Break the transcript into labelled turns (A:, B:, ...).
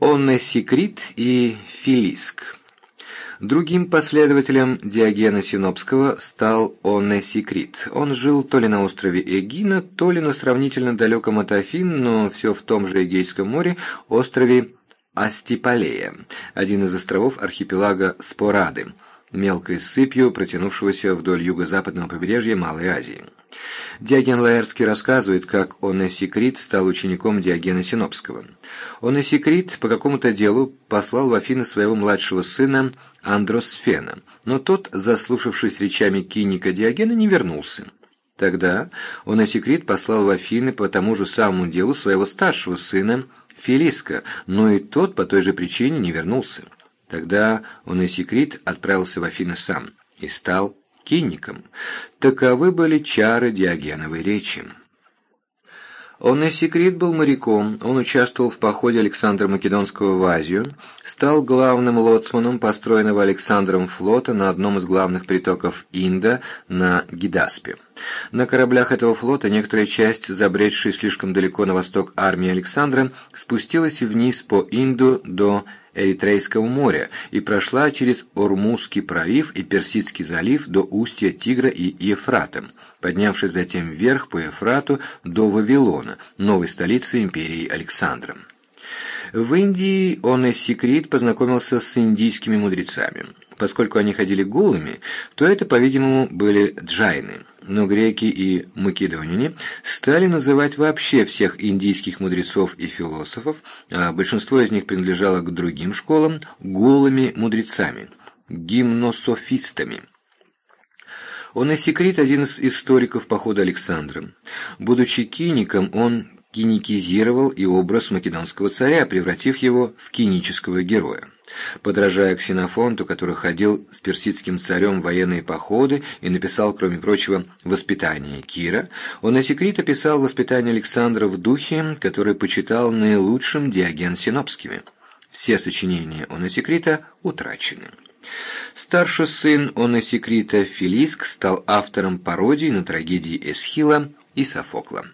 A: Оннесикрит и Филиск. Другим последователем Диогена Синопского стал Оннесикрит. Он жил то ли на острове Эгина, то ли на сравнительно далеком от Афин, но все в том же Эгейском море, острове Астиполея, один из островов архипелага Спорады, мелкой сыпью, протянувшегося вдоль юго-западного побережья Малой Азии. Диоген Лаэртский рассказывает, как Онесикрит стал учеником Диогена Синопского. Онесикрит по какому-то делу послал в Афины своего младшего сына Андросфена, но тот, заслушавшись речами киника Диогена, не вернулся. Тогда Онесикрит послал в Афины по тому же самому делу своего старшего сына Филиска, но и тот по той же причине не вернулся. Тогда Онесикрит отправился в Афины сам и стал кинником. Таковы были чары Диогеновой речи. Он и секрет был моряком, он участвовал в походе Александра Македонского в Азию, стал главным лоцманом построенного Александром флота на одном из главных притоков Инда на Гидаспе. На кораблях этого флота некоторая часть, забредшей слишком далеко на восток армии Александра, спустилась вниз по Инду до Эритрейского моря и прошла через Ормузский пролив и Персидский залив до устья Тигра и Ефрата, поднявшись затем вверх по Ефрату до Вавилона, новой столицы империи Александра. В Индии он из секрет познакомился с индийскими мудрецами. Поскольку они ходили голыми, то это, по-видимому, были джайны – но греки и македоняне стали называть вообще всех индийских мудрецов и философов, а большинство из них принадлежало к другим школам, голыми мудрецами, гимнософистами. Он и секрет один из историков похода Александра. Будучи киником, он киникизировал и образ македонского царя, превратив его в кинического героя. Подражая Ксенофонту, который ходил с персидским царем в военные походы и написал, кроме прочего, «Воспитание Кира», он на секрет описал воспитание Александра в духе, который почитал наилучшим Диоген Синопскими. Все сочинения Оносекрита утрачены. Старший сын Оносекрита Филиск стал автором пародий на трагедии Эсхила и Софокла.